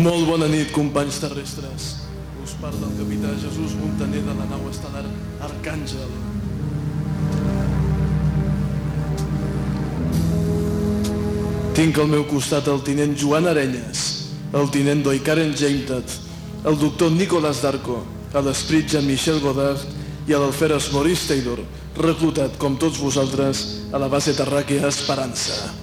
Molt bona nit, companys terrestres. Us parla el capità Jesús Montaner de la nau estel·lar Arcàngel. Tinc al meu costat el tinent Joan Arenyes, el tinent Doikaren Jametat, el doctor Nicolas Darko, l'esprit Jean-Michel Godard i l'alferes Maurice Taylor, reclutat, com tots vosaltres, a la base terràquea Esperança.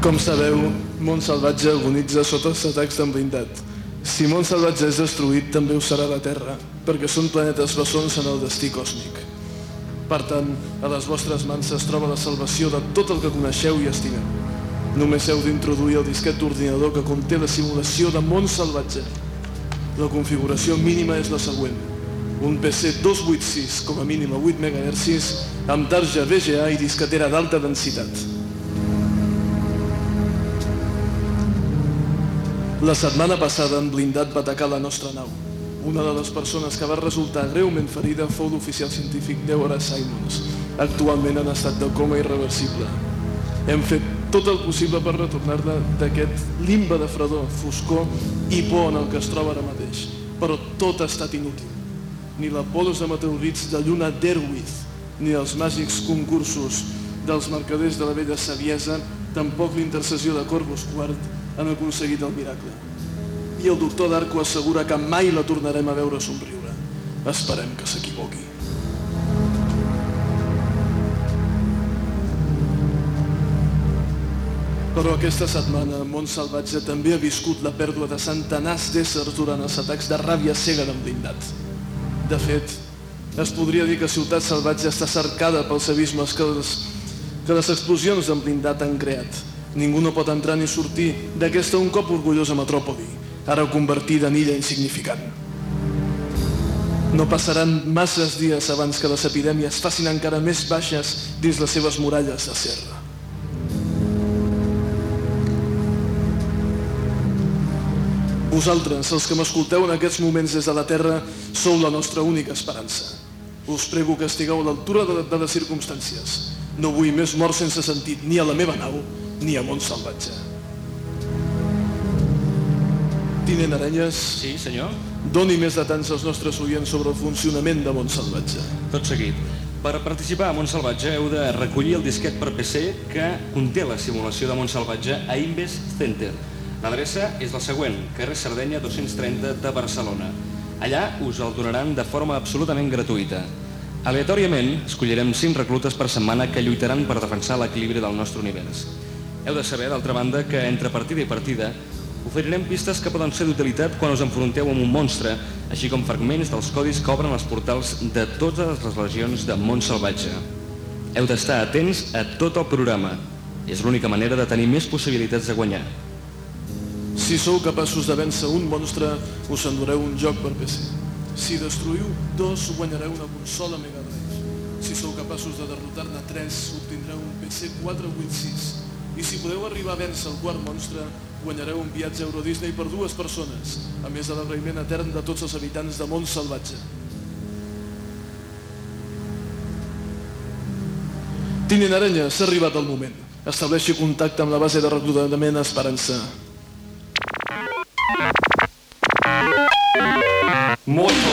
Com sabeu, Mont Salvatge agonitza sota els atacs d'en blindat. Si Mont Salvatge és destruït, també ho serà la Terra, perquè són planetes bessons en el destí còsmic. Per tant, a les vostres mans es troba la salvació de tot el que coneixeu i estimeu. Només heu d'introduir el disquet d'ordinador que conté la simulació de Mont Salvatge. La configuració mínima és la següent. Un PC 286, com a mínim a 8 MHz, amb tarja VGA i disquetera d'alta densitat. La setmana passada en blindat va atacar la nostra nau. Una de les persones que va resultar greument ferida fou l'oficial científic Deborah Simons, actualment en estat de coma irreversible. Hem fet tot el possible per retornar-la d'aquest limbe de fredor, foscor i por en el que es troba ara mateix. Però tot ha estat inútil. Ni la polos de meteorits de lluna d'Erwith, ni els màgics concursos dels mercaders de la vella saviesa, tampoc l'intercessió de Corvus Quart han aconseguit el miracle. I el doctor Darko assegura que mai la tornarem a veure somriure. Esperem que s'equivoqui. Però aquesta setmana Mont Salvatge també ha viscut la pèrdua de centenars d'éssers durant els atacs de ràbia cega d'en blindat. De fet, es podria dir que Ciutat Salvatge està cercada pels abismes que les, que les explosions d'en blindat han creat. Ningú no pot entrar ni sortir d'aquesta un cop orgullosa metròpoli, ara convertida en illa insignificant. No passaran masses dies abans que les epidèmies facin encara més baixes dins les seves muralles de serra. Vosaltres, els que m'escolteu en aquests moments des de la Terra, sou la nostra única esperança. Us prego que estigueu a l'altura de, les circumstàncies. No vull més morts sense sentit, ni a la meva nau, ni a Mont Salvatge. Tinent Arenyes, Sí, senyor? doni més detalls als nostres oients sobre el funcionament de Mont Salvatge. Tot seguit. Per participar a Montsalvatge heu de recollir el disquet per PC que conté la simulació de Montsalvatge a Inves Center. L'adreça és la següent, carrer Sardenya 230 de Barcelona. Allà us el donaran de forma absolutament gratuïta. Aleatòriament, escollirem 5 reclutes per setmana que lluitaran per defensar l'equilibri del nostre univers. Heu de saber, d'altra banda, que entre partida i partida oferirem pistes que poden ser d'utilitat quan us enfronteu amb un monstre, així com fragments dels codis que obren els portals de totes les legions de món salvatge. Heu d'estar atents a tot el programa. És l'única manera de tenir més possibilitats de guanyar. Si sou capaços de vèncer un monstre, us endureu un joc per PC. Si destruïu dos, guanyareu una consola Mega Drive. Si sou capaços de derrotar-ne tres, obtindreu un PC 486. I si podeu arribar a vèncer el quart monstre, guanyareu un viatge a Euro Disney per dues persones, a més de l'agraïment etern de tots els habitants de Mont Salvatge. Tinent Aranya, s'ha arribat el moment. Estableixi contacte amb la base de reclutament Esperança. Force,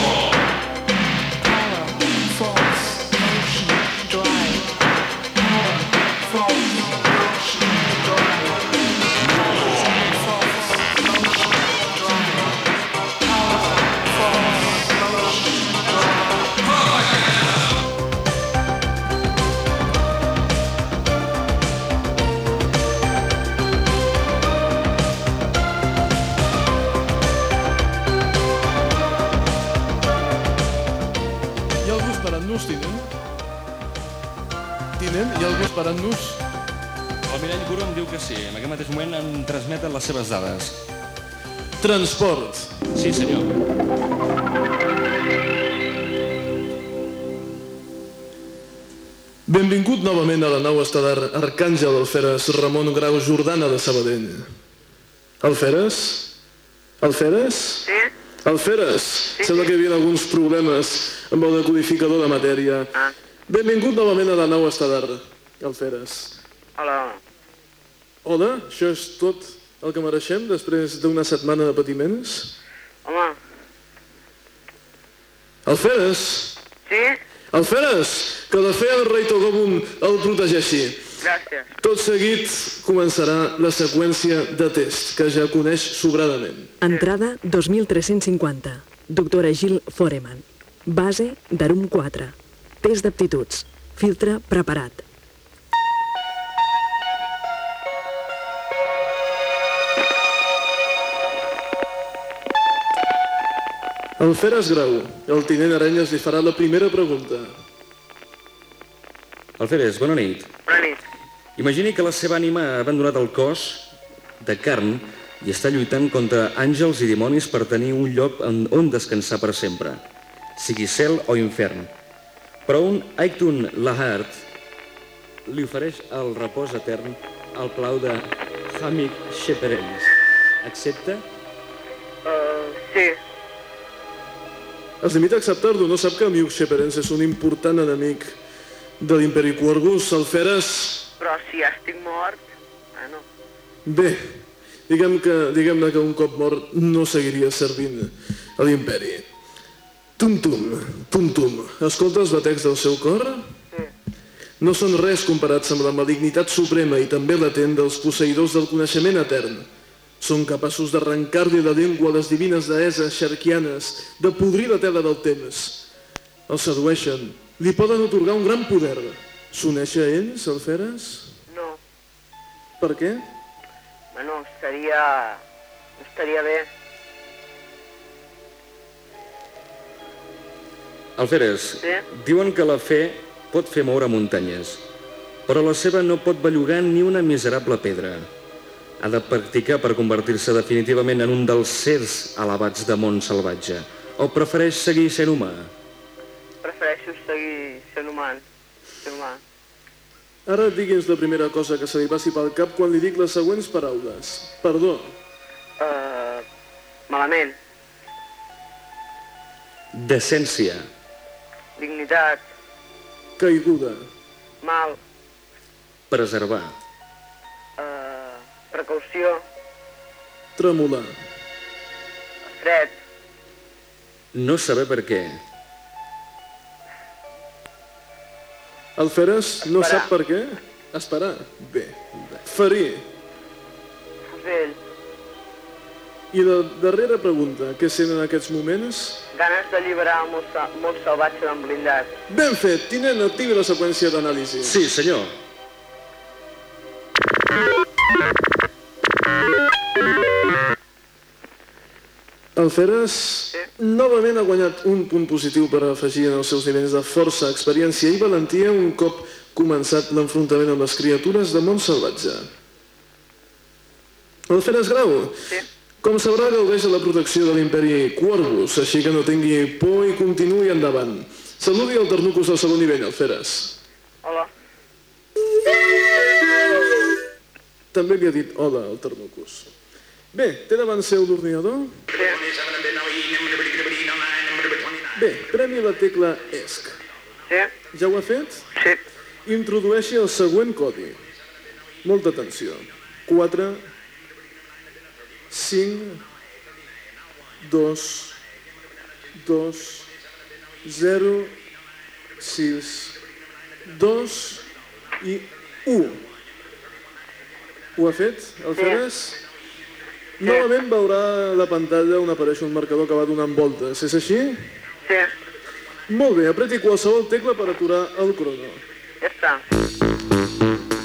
Transport. Sí, senyor. Benvingut novament a la nau estel·lar Arcàngel Alferes Ramon Grau Jordana de Sabadell. Alferes? Alferes? Sí? Alferes? Sembla que hi havia alguns problemes amb el decodificador de matèria. Ah. Benvingut novament a la nau estel·lar Alferes. Hola. Hola, això és tot el que mereixem després d'una setmana de patiments? Home, Alferes! sí? Alferes! Que la fe del rei Togobun el protegeixi. Gràcies. Tot seguit començarà la seqüència de test, que ja coneix sobradament. Entrada 2350. Doctora Gil Foreman. Base d'Arum 4. Test d'aptituds. Filtre preparat. Alferes Grau, el tinent Arenyes li farà la primera pregunta. Alferes, bona nit. Bona nit. Imagini que la seva ànima ha abandonat el cos de carn i està lluitant contra àngels i dimonis per tenir un lloc on, on descansar per sempre, sigui cel o infern. Però un Aiktun Lahart li ofereix el repòs etern al plau de Hamid Sheperenis. Accepta? Uh, sí, Es limita a acceptar-lo, no sap que Miuk Sheperens és un important enemic de l'imperi Quorgus. Alferes, però si ja estic mort... Bueno, bé, diguem que, diguem que un cop mort no seguiria servint a l'imperi. Tum-tum, tum-tum, escolta els batecs del seu cor? No són res comparats amb la malignitat suprema i també latent dels posseïdors del coneixement etern. Són capaços d'arrencar-li la llengua a les divines deeses xarquianes, de podrir la tela del temps. El sedueixen, li poden otorgar un gran poder. S'uneix a ells, Alferes? no. Per què? Bueno, estaria... Estaria bé. Alferes, Sí? diuen que la fe pot fer moure muntanyes, però la seva no pot bellugar ni una miserable pedra. Ha de practicar per convertir-se definitivament en un dels sers elevats de món salvatge, o prefereix seguir sent humà? Prefereixo seguir sent humà. Sent humà. Ara digui'ns la primera cosa que se li passi pel cap quan li dic les següents paraules. Perdó, Uh, malament. Decència, Dignitat. caiguda, Mal. preservar, precaució. tremolar, Fred. no saber per què, Alferes no Esperar. sap per què? Esperar. Bé. Ferir. Fusell. I la darrera pregunta, què sent en aquests moments? Ganes d'alliberar el sa- món salvatge d'en blindat. Ben fet, tinent, activi la seqüència d'anàlisi. Sí, senyor. Alferes novament ha guanyat un punt positiu per afegir en els seus nivells de força, experiència i valentia un cop començat l'enfrontament amb les criatures de món salvatge. Alferes Grau, Sí. com sabrà, gaudeix de la protecció de l'imperi Quorbus, així que no tingui por i continuï endavant. Saludi el Ternucus del segon nivell, Alferes. Hola. També li ha dit hola al Ternucus. Bé, té davant seu l'ordinador? Bé, premi la tecla ESC. Sí? Ja ho ha fet? Sí. Introdueixi el següent codi. Molta atenció. 4, 5, 2, 2, 0, 6, 2 i 1. Ho ha fet, Alferes? Novament veurà la pantalla on apareix un marcador que va donant voltes. És així? Sí. Molt bé, apreti qualsevol tecla per aturar el crono. Ja està.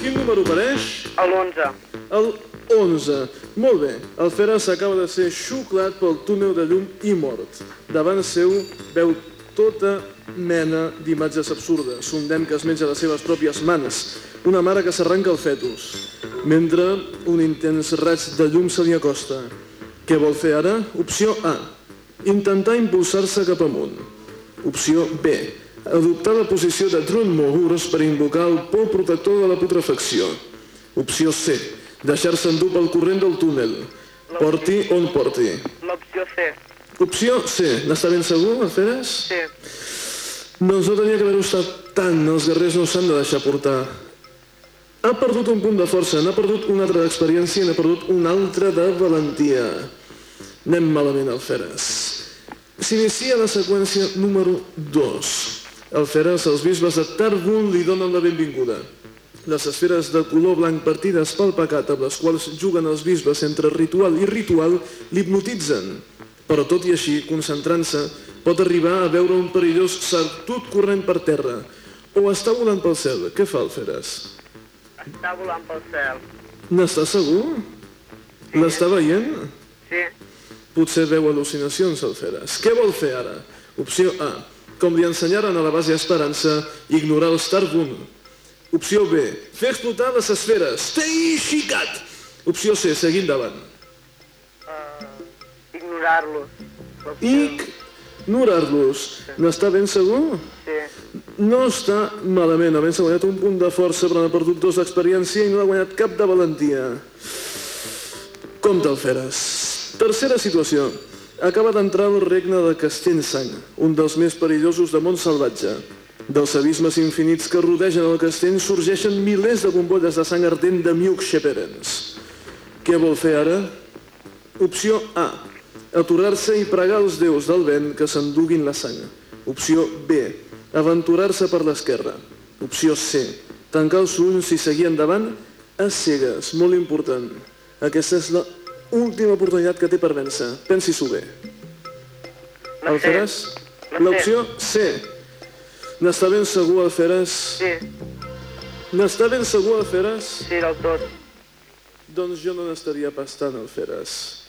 Quin número apareix? A l'11. El 11. Molt bé, el Feres acaba de ser xuclat pel túnel de llum i mort. Davant seu veu tota mena d'imatges absurdes. Un nen que es menja les seves pròpies mans. Una mare que s'arranca el fetus. Mentre un intens raig de llum se li acosta. Què vol fer ara? Opció A. Intentar impulsar-se cap amunt. Opció B. Adoptar la posició de tron mogurs per invocar el pou protector de la putrefacció. Opció C. Deixar-se endur pel corrent del túnel. Porti on porti. L'opció C. Opció C. N'està ben segur, Alferes? Sí. Doncs no tenia que haver-ho estat tant. Els guerrers no s'han de deixar portar. Ha perdut un punt de força, n'ha perdut una altra d'experiència i n'ha perdut una altra de valentia. Anem malament, Alferes. S'inicia la seqüència número 2. Alferes, els bisbes de Tarbun li donen la benvinguda. Les esferes de color blanc partides pel pecat amb les quals juguen els bisbes entre ritual i ritual l'hipnotitzen. Però tot i així, concentrant-se, pot arribar a veure un perillós sartut corrent per terra o està volant pel cel. Què fa Alferes? Està volant pel cel. N'està segur? L'està veient? Sí. Potser veu al·lucinacions, Alferes. Què vol fer ara? Opció A. Com li ensenyaren a la base Esperança, ignorar el Starbun. Opció B. Fer explotar les esferes. Xicat! Opció C. Seguir endavant. Ignorar-los. Ignorar-los. N'està ben segur? Sí. No està malament. Almenys ha guanyat un punt de força, però n'ha perdut dos d'experiència i no ha guanyat cap de valentia. Compte, Alferes. Tercera situació. Acaba d'entrar al regne de Castellsang, un dels més perillosos de món salvatge. Dels abismes infinits que rodegen el castell sorgeixen milers de bombolles de sang ardent de Miuk Sheperens. Què vol fer ara? Opció A. Aturar-se i pregar als déus del vent que s'enduguin la sang. Opció B. Aventurar-se per l'esquerra. Opció C. Tancar els ulls i seguir endavant a cegues. Molt important. Aquesta és la última oportunitat que té per vèncer. Pensi-s'ho bé. El faràs? L'opció C. N'està ben segur, Alferes? Sí, N'està ben segur, Alferes? sí, del tot. Doncs jo no n'estaria pas tant, Alferes.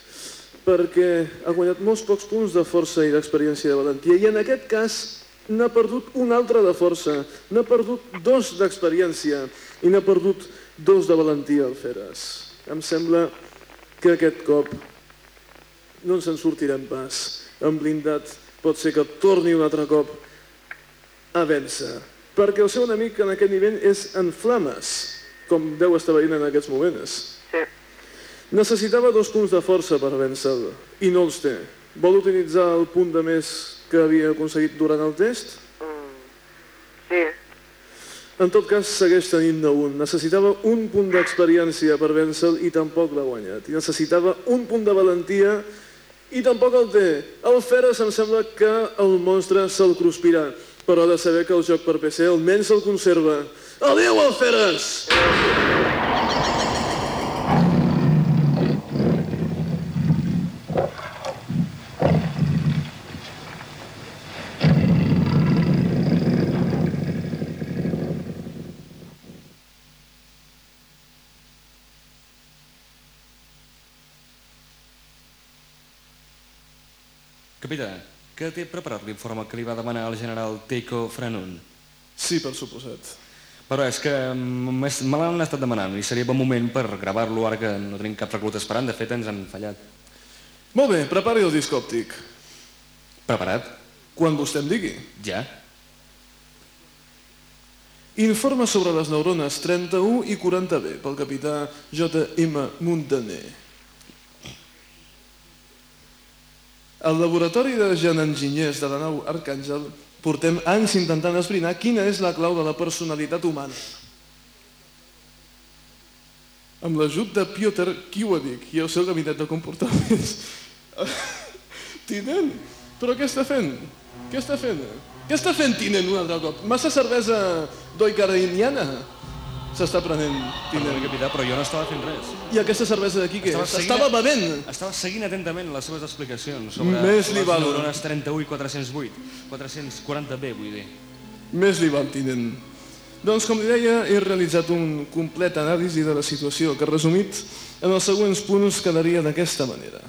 Perquè ha guanyat molts pocs punts de força i d'experiència de valentia. I en aquest cas n'ha perdut un altre de força. N'ha perdut dos d'experiència i n'ha perdut dos de valentia, Alferes. Em sembla que aquest cop no ens en sortirem pas. En blindat pot ser que torni un altre cop a vèncer. Perquè el seu enemic en aquest nivell és en flames, com deu estar veient en aquests moments. Sí. Necessitava dos punts de força per vèncer-lo, i no els té. Vol utilitzar el punt de més que havia aconseguit durant el test? Sí, En tot cas, segueix tenint-ne un. Necessitava un punt d'experiència per vèncer-lo i tampoc l'ha guanyat. I necessitava un punt de valentia i tampoc el té. El Feres em sembla que el monstre se'l cruspirà, però ha de saber que el joc per PC almenys se'l conserva. Adéu, Alferes! Capità, què té preparat l'informe que li va demanar el general Teiko Franun? Sí, per suposat. Però és que m'és- me l'han estat demanant i seria bon moment per gravar-lo ara que no tenim cap reclut esperant. De fet, ens han fallat. Molt bé, prepari el disc òptic. Preparat? Quan vostè em digui. Ja? Informe sobre les neurones 31 i 40B pel capità J.M. Muntaner. Al laboratori de gen enginyers de la nau Arcàngel portem anys intentant esbrinar quina és la clau de la personalitat humana. Amb l'ajut de Piotr Kiewicz i el seu gabinet de comportaments. Tinent, però què està fent? Què està fent? Què està fent Tinent un altre cop? Massa cervesa doicariniana s'està prenent, Tinent. capità, però jo no estava fent res. I aquesta cervesa d'aquí què seguint- Estava bevent! Estava seguint atentament les seves explicacions sobre Més li les val. neurones 31 i 408. 440B, vull dir. Més li val, tinent. Doncs, com li deia, he realitzat un complet anàlisi de la situació que, resumit, en els següents punts quedaria d'aquesta manera.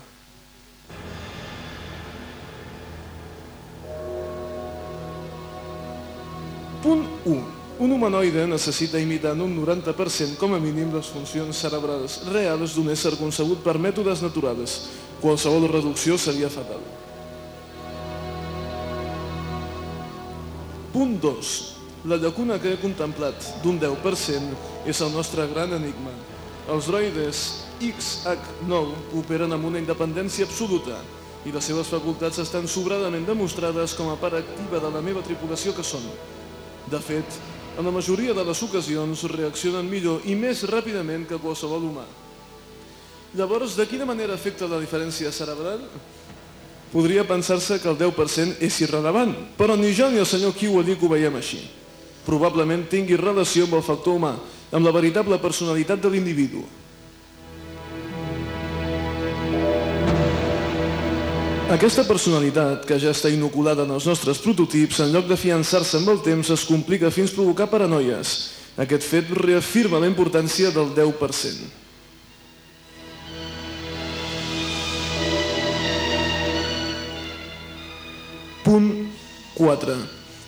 Punt 1. Un humanoide necessita imitar en un 90% com a mínim les funcions cerebrals reals d'un ésser concebut per mètodes naturals. Qualsevol reducció seria fatal. Punt 2. La llacuna que he contemplat d'un 10% és el nostre gran enigma. Els droides XH9 operen amb una independència absoluta i les seves facultats estan sobradament demostrades com a part activa de la meva tripulació que són. De fet, en la majoria de les ocasions reaccionen millor i més ràpidament que qualsevol humà. Llavors, de quina manera afecta la diferència cerebral? Podria pensar-se que el 10% és irrelevant, però ni jo ni el senyor Kiwalik ho veiem així. Probablement tingui relació amb el factor humà, amb la veritable personalitat de l'individu. Aquesta personalitat, que ja està inoculada en els nostres prototips, en lloc de fiançar-se amb el temps, es complica fins provocar paranoies. Aquest fet reafirma la importància del 10%. Punt 4.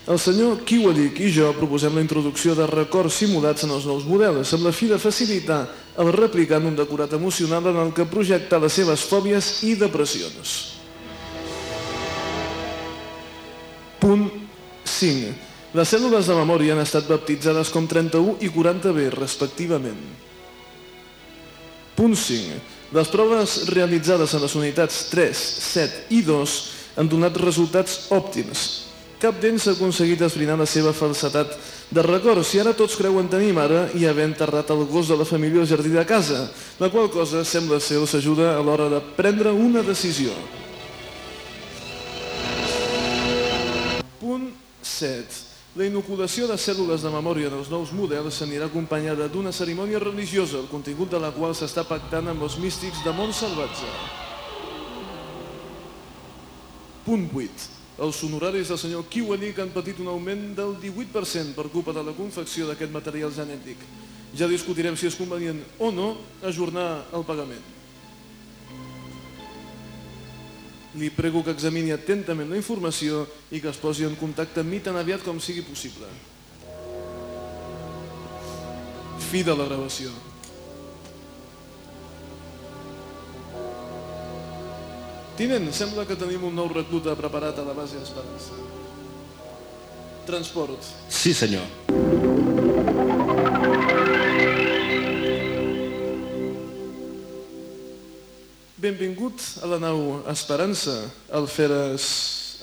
El senyor Kiwalik i jo proposem la introducció de records simulats en els nous models, amb la fi de facilitar el replicant un decorat emocional en el que projectar les seves fòbies i depressions. 5. Les cèl·lules de memòria han estat baptitzades com 31 i 40B, respectivament. Punt 5. Les proves realitzades en les unitats 3, 7 i 2 han donat resultats òptims. Cap d'ells ha aconseguit esbrinar la seva falsetat de records i ara tots creuen tenir mare i haver enterrat el gos de la família al jardí de casa, la qual cosa sembla ser els ajuda a l'hora de prendre una decisió. 7. La inoculació de cèl·lules de memòria dels nous models s'anirà acompanyada d'una cerimònia religiosa, el contingut de la qual s'està pactant amb els místics de món salvatge. Punt 8. Els honoraris del senyor Kiwanik han patit un augment del 18% per culpa de la confecció d'aquest material genètic. Ja discutirem si és convenient o no ajornar el pagament. Li prego que examini atentament la informació i que es posi en contacte amb mi tan aviat com sigui possible. Fi de la gravació. Tinent, sembla que tenim un nou recluta preparat a la base Esperança. Transport. Sí, senyor. Benvingut a la nau Esperança, Alferes...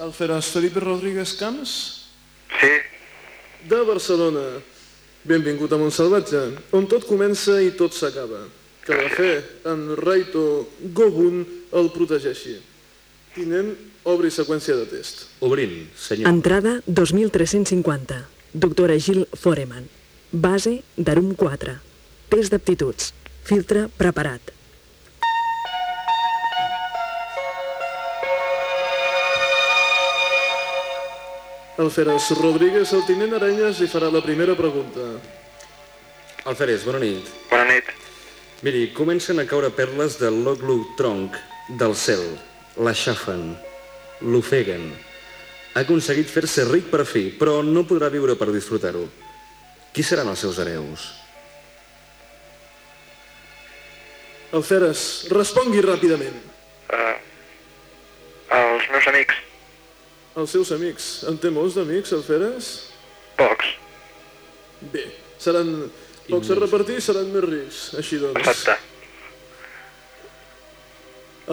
Alferes Felipe Rodríguez Camps, Sí, de Barcelona. Benvingut a Montsalvatge, on tot comença i tot s'acaba. Que la fe en Raito Gobun el protegeixi. Tinent, obri seqüència de test. Obrint, senyor. Entrada 2350. Doctora Gil Foreman. Base d'Arum 4. Test d'aptituds. Filtre preparat. Alferes Rodríguez, el tinent Arenyes li farà la primera pregunta. Alferes, bona nit. bona nit. Miri, comencen a caure perles de l'Oglu Tronc del cel. L'aixafen, l'ofeguen. Ha aconseguit fer-se ric per fi, però no podrà viure per disfrutar-ho. Qui seran els seus hereus? Alferes, respongui ràpidament. Uh, els meus amics, Els seus amics. En té molts d'amics, Alferes? pocs, Bé, seran pocs a repartir seran més rics, així doncs. exacte.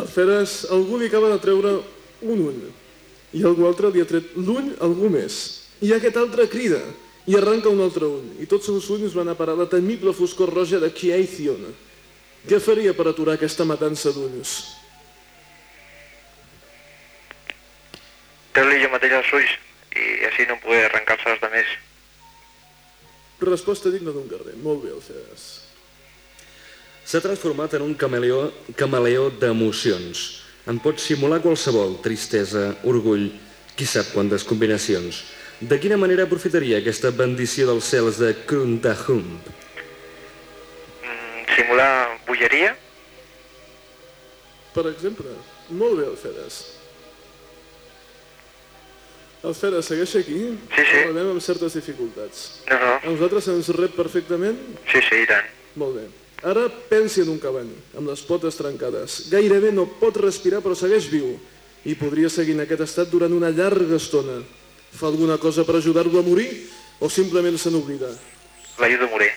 Alferes, algú li acaba de treure un ull i algú altre li ha tret l'ull a algú més. I aquest altre crida i arranca un altre ull i tots els ulls van a parar la temible foscor roja de Kiaithion. Què faria per aturar aquesta matança d'ulls? Treu-li jo mateix els ulls i així no poder arrencar-se els de més. Resposta digna d'un guerrer. Molt bé, Alferes. S'ha transformat en un camaleó, camaleó d'emocions. En pot simular qualsevol, tristesa, orgull, qui sap quantes combinacions. De quina manera aprofitaria aquesta bendició dels cels de Kruntahump? Mm, simular bogeria? Per exemple, molt bé, Alferes. Alferes, segueix aquí? Sí, sí. El veiem amb certes dificultats. No, no, A nosaltres ens rep perfectament? sí, sí, i tant. Molt bé. Ara pensi en un cavall, amb les potes trencades. Gairebé no pot respirar però segueix viu i podria seguir en aquest estat durant una llarga estona. Fa alguna cosa per ajudar-lo a morir o simplement se n'oblida? L'ajudo a morir.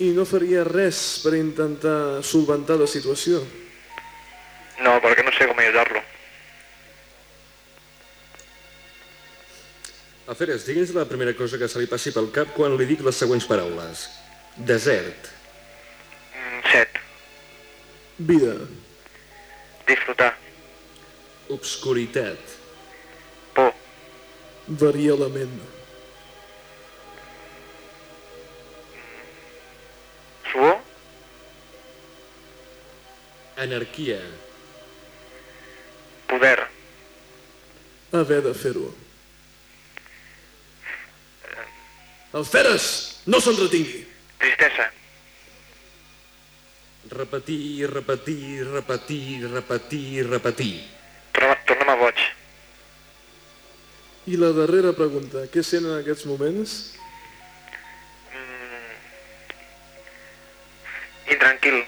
I no faria res per intentar solventar la situació. No, perquè no sé com ajudar-lo. Alferes, digui'ns la primera cosa que se li passi pel cap quan li dic les següents paraules. Desert, Mm, set. Vida. Disfrutar. obscuritat, Por. Varia la ment. Suor. anarquia, Poder. Haver de fer-ho. Alferes, no s'entretingui. Tristesa. repetir, repetir, repetir, repetir, repetir. Torna- Torna'm a boig. I la darrera pregunta, què sent en aquests moments? Intranquil.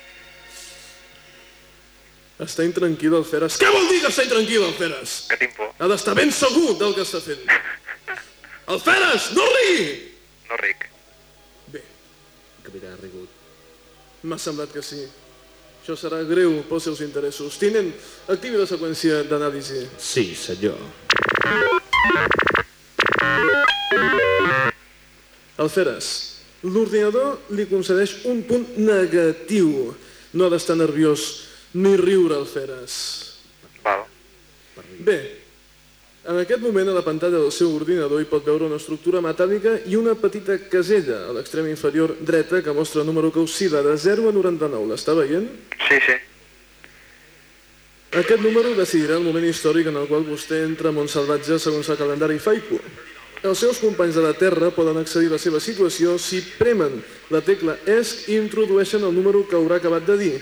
Està intranquil, Alferes. Què vol dir que està intranquil, Alferes? Que tinc por. Ha d'estar ben segur del que està fent. Alferes, no rigui! No ric. Bé, Capità ha rigut. m'ha semblat que sí. Això serà greu pels seus interessos. Tinent, activi la seqüència d'anàlisi. Sí, senyor. Alferes, l'ordinador li concedeix un punt negatiu. No ha d'estar nerviós ni riure, Alferes. Val. Bé, en aquest moment a la pantalla del seu ordinador hi pot veure una estructura metàl·lica i una petita casella a l'extrem inferior dreta que mostra el número que oscil·la de 0 a 99. L'està veient? Sí, sí. Aquest número decidirà el moment històric en el qual vostè entra a Montsalvatge segons el calendari FAICO. Els seus companys de la Terra poden accedir a la seva situació si premen la tecla ESC i introdueixen el número que haurà acabat de dir,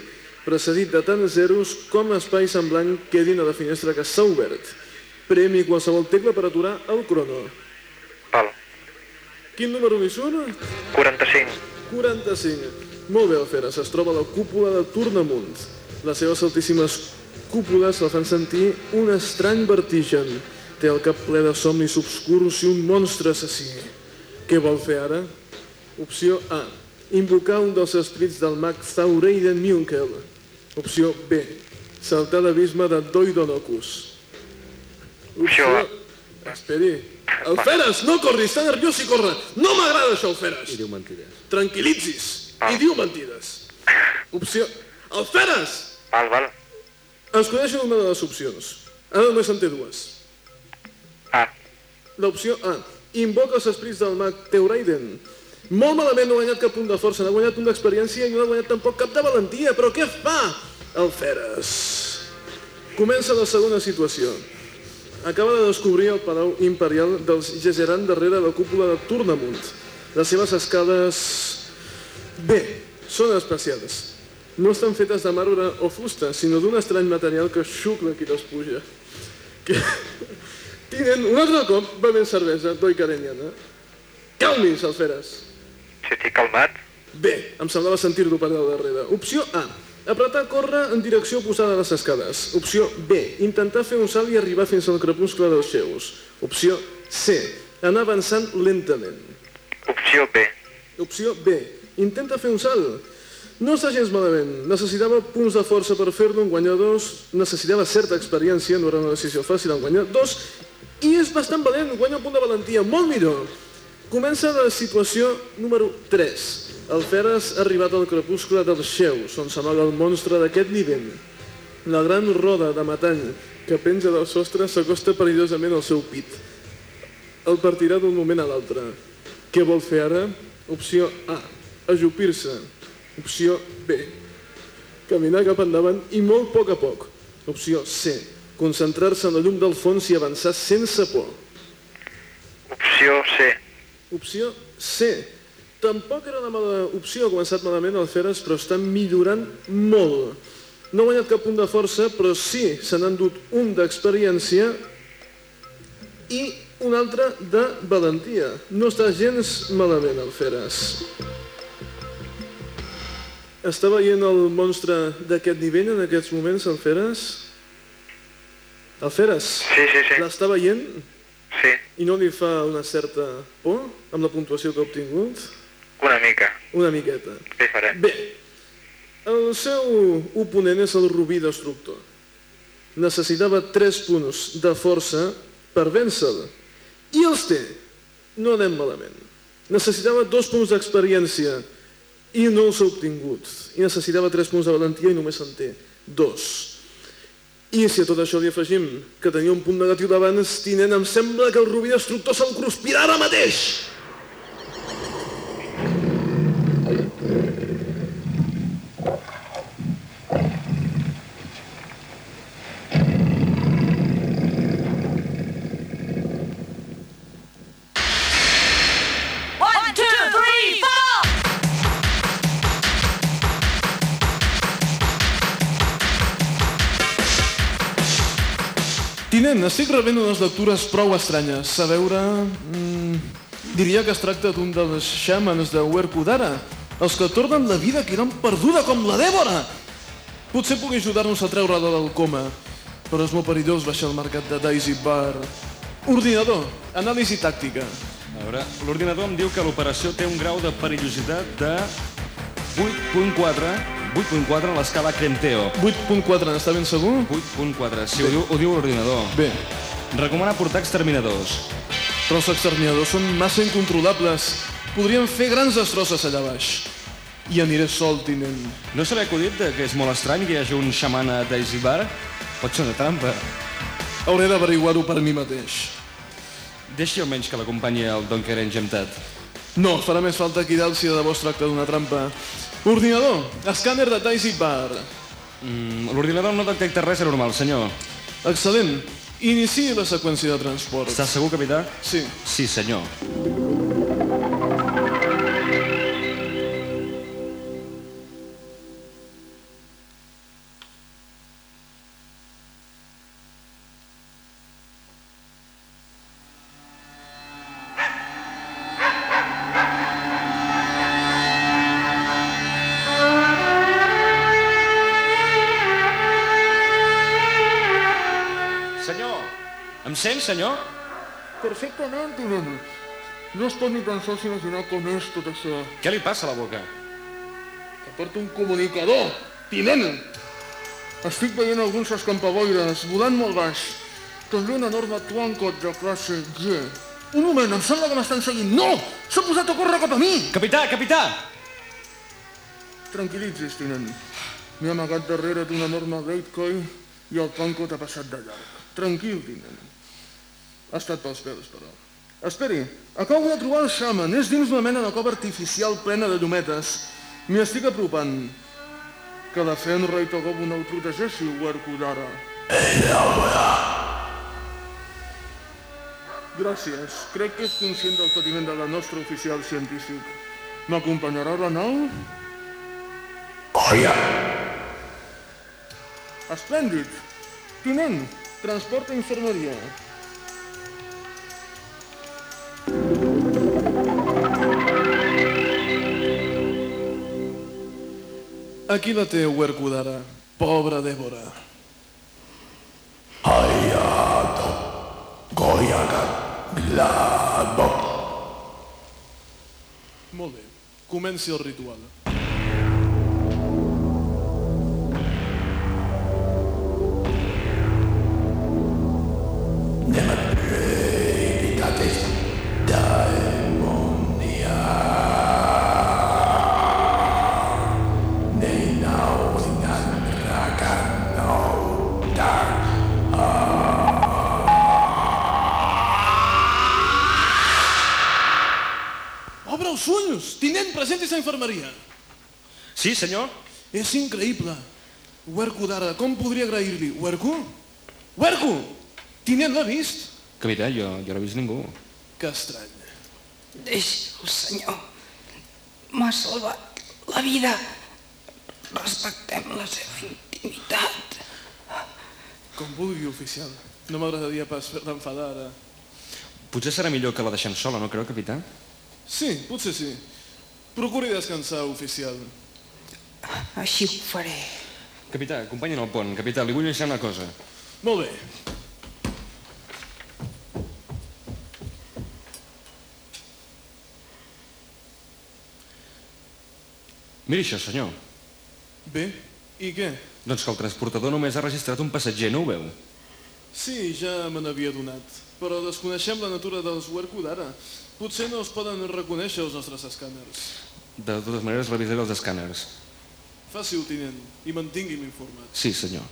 precedit de tant zeros com espais en blanc quedin a la finestra que s'ha obert. Premi qualsevol tecla per aturar el crono. Val. Quin número li surt? 45. 45. Molt bé, Alferes, es troba a la cúpula de Tornamunt. Les seves altíssimes cúpules el fan sentir un estrany vertigen. Té el cap ple de somnis obscurs i un monstre assassí. Què vol fer ara? Opció A. Invocar un dels esprits del mag Thaureiden Munkel. Opció B. Saltar l'abisme de Doidonocus. Opció A. Esperi. Alferes, no corri, està nerviós i corre. No m'agrada això, Alferes. I diu mentides. Tranquil·litzis. I diu mentides. Opció... Alferes! Val, val. Escolleixen una de les opcions. Ara només en té dues. A. L'opció A. Invoca els esprits del mag Teuraiden. Molt malament no ha guanyat cap punt de força, n'ha guanyat un d'experiència i no ha guanyat tampoc cap de valentia. Però què fa? Alferes. Comença la segona situació. Acaba de descobrir el Palau Imperial dels Gegeran darrere la cúpula de Tornamunt. Les seves escales... Bé, són especials. No estan fetes de marbre o fusta, sinó d'un estrany material que xucla qui les puja. Que... Tinent, un altre cop bevent cervesa, doi careniana. Calmis, Alferes. Si estic calmat. Bé, em semblava sentir-lo per allà darrere. Opció A. Apretar córrer en direcció oposada a les escales. Opció B. Intentar fer un salt i arribar fins al crepuscle dels xeus. Opció C. Anar avançant lentament. Opció B. Opció B. Intenta fer un salt. No està gens malament. Necessitava punts de força per fer-lo en guanyar dos. Necessitava certa experiència, no era una decisió fàcil en guanyar dos. I és bastant valent, guanya un punt de valentia, molt millor. Comença la situació número 3. El Feres ha arribat al crepuscle xeus, on s'amaga el monstre d'aquest nivell. La gran roda de metall que penja del sostre s'acosta perillosament al seu pit. El partirà d'un moment a l'altre. Què vol fer ara? Opció A. Ajupir-se. Opció B. Caminar cap endavant i molt a poc a poc. Opció C. Concentrar-se en la llum del fons i avançar sense por. Opció C. Opció C. Tampoc era una mala opció, ha començat malament el Feres, però està millorant molt. No ha guanyat cap punt de força, però sí, se n'han dut un d'experiència i un altre de valentia. No està gens malament el Feres. Està veient el monstre d'aquest nivell en aquests moments, el Feres? El Feres? Sí, sí, sí. L'està veient? Sí. I no li fa una certa por amb la puntuació que ha obtingut? Una mica. Una miqueta. Què hi faré? Bé, el seu oponent és el Rubí Destructor. Necessitava 3 punts de força per vèncer-lo. I els té. no anem malament. Necessitava dos punts d'experiència i no els ha obtingut. I necessitava tres punts de valentia i només en té dos. I si a tot això li afegim que tenia un punt negatiu d'abans, tinent, em sembla que el rubí destructor se'l cruspirà ara mateix. Estic rebent unes lectures prou estranyes. A veure... Mm, diria que es tracta d'un dels xamans de Huercudara, els que tornen la vida que eren perduda com la Dèbora. Potser pugui ajudar-nos a treure-la del coma, però és molt perillós baixar al mercat de Daisy Bar. Ordinador, anàlisi tàctica. A veure, l'ordinador em diu que l'operació té un grau de perillositat de 8.4 8.4 a l'escala Crenteo. 8.4, n'està ben segur? 8.4, sí, ho diu, ho diu l'ordinador. Bé, Recomana portar exterminadors. però els exterminadors són massa incontrolables. Podrien fer grans destrosses allà baix. I aniré sol, tinent. No se l'ha acudit que és molt estrany que hi hagi un xaman a Daisy Bar? Pot ser una trampa. Hauré d'averiguar-ho per mi mateix. Deixi almenys que l'acompanyi el Don Queren Gemtat. No, farà més falta aquí dalt si de debò es tracta d'una trampa. Ordinador, escàner de Daisy Bar. Mm, L'ordinador no detecta res anormal, senyor. Excel·lent. Iniciï la seqüència de transport. Està segur, capità? Sí. Sí, senyor. Senyor! Senyor? Perfectament, tinent. No es pot ni tan sols imaginar com és tot això. Què li passa a la boca? Que porta un comunicador. Tinent! Estic veient alguns escampaboires volant molt baix. També un enorme tuancot de classe G. Un moment, em sembla que m'estan seguint. No! S'ha posat a córrer cap a mi! Capità, capità! Tranquil·litzis, tinent. M'he amagat darrere d'un enorme Gatecoy i el Pancot ha passat de llarg. Tranquil, tinent. Ha estat pels pèls, però. Esperi, acabo de trobar el xaman. És dins una mena de cova artificial plena de llumetes. M'hi estic apropant. Que la Fenra i Togobo no el protegeixi, Huercudara. Gràcies. Crec que és conscient del patiment de la nostra oficial científic. M'acompanyarà la nau? Esplèndid! Tinent, transport a infermeria. Aquí la té Huercudara, pobra Dèbora. Molt bé, comenci el ritual. Presenti's a infermeria. Sí, senyor? És increïble. Huerco d'ara, com podria agrair-li? Huerco? Huerco! Tinent, l'ha vist? Capità, jo, jo no he vist ningú. Que estrany. Deixi'l, senyor. M'ha salvat la vida. Respectem la seva intimitat. Com vulgui, oficial. No m'agradaria pas fer-la enfadar ara. Potser serà millor que la deixem sola, no creu, capità? Sí, potser sí. Procuri descansar, oficial. Així ho faré. Capità, acompanyen al pont. Capità, li vull deixar una cosa. Molt bé. Miri això, senyor. Bé, i què? Doncs que el transportador només ha registrat un passatger, no ho veu? Sí, ja me n'havia donat, però desconeixem la natura dels Werku d'ara. Potser no es poden reconèixer els nostres escàners. De totes maneres, revisaré els escàners. Faci-ho, tinent, i mantingui'm informat. Sí, senyor.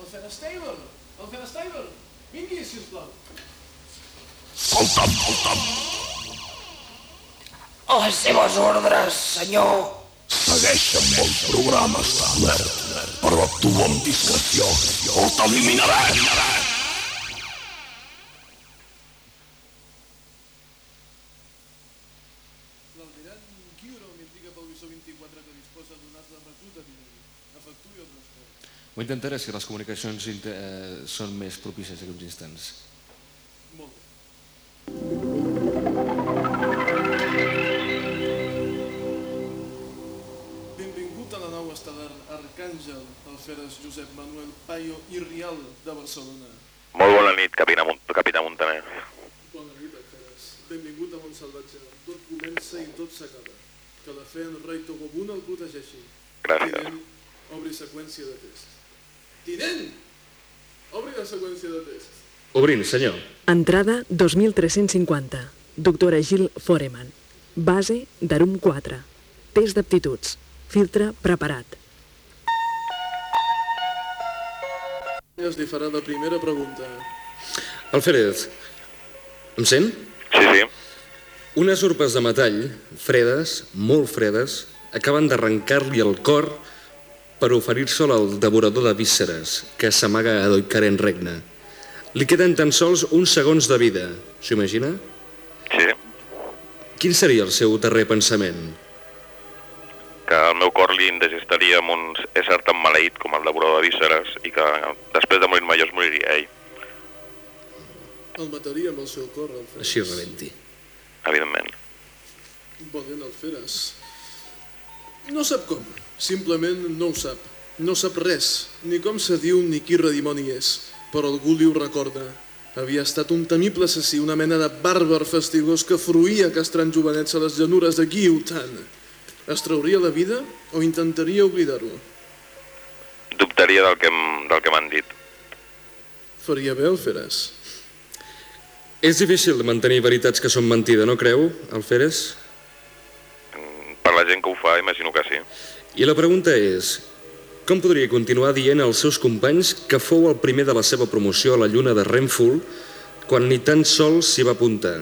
El Feres Taylor! El Feres Taylor! Vingui, sisplau. A les seves ordres, senyor. Segueix amb el programa establert, però actua amb discreció o t'eliminarem. Ho intentaré si les comunicacions inter- eh, són més propícies en uns instants. Molt bé. Benvingut a la nau estel·lar Arcàngel, el feres Josep Manuel Paio i Rial de Barcelona. Molt bona nit, capità, Mont capità Montaner. Bona nit, Feres. Benvingut a Montsalvatge. Tot comença i tot s'acaba. Que la fe en rei Togobun el protegeixi. Gràcies. Tinent, obri seqüència de test. Tinent! Obri la seqüència de test. Obrint, senyor. Entrada 2350. Doctora Gil Foreman. Base d'Arum 4. Test d'aptituds. Filtre preparat. Es li farà la primera pregunta. Alférez, em sent? Sí, sí. Unes urpes de metall, fredes, molt fredes, acaben d'arrencar-li el cor per oferir-se'l al devorador de vísceres que s'amaga a Doikaren Regne. Li queden tan sols uns segons de vida, s'ho imagina? Sí. Quin seria el seu darrer pensament? Que el meu cor li indigestaria amb un ésser tan maleït com el devorador de vísceres i que després de morir-me jo es moriria ell, El mataria amb el seu cor, el Feres. Així rebenti. evidentment. Valent el Feres. No sap com. Simplement no ho sap. No sap res. Ni com se diu ni qui redimoni és. Però algú li ho recorda. Havia estat un temible assassí, una mena de bàrbar fastigós que fruïa castrant jovenets a les llanures de Guiutan. Es trauria la vida o intentaria oblidar-ho? Dubtaria del que, del que m'han dit. Faria bé el Feres. És difícil de mantenir veritats que són mentida, no creu, Alferes? Per la gent que ho fa, imagino que sí. I la pregunta és, com podria continuar dient als seus companys que fou el primer de la seva promoció a la lluna de Renful quan ni tan sols s'hi va apuntar?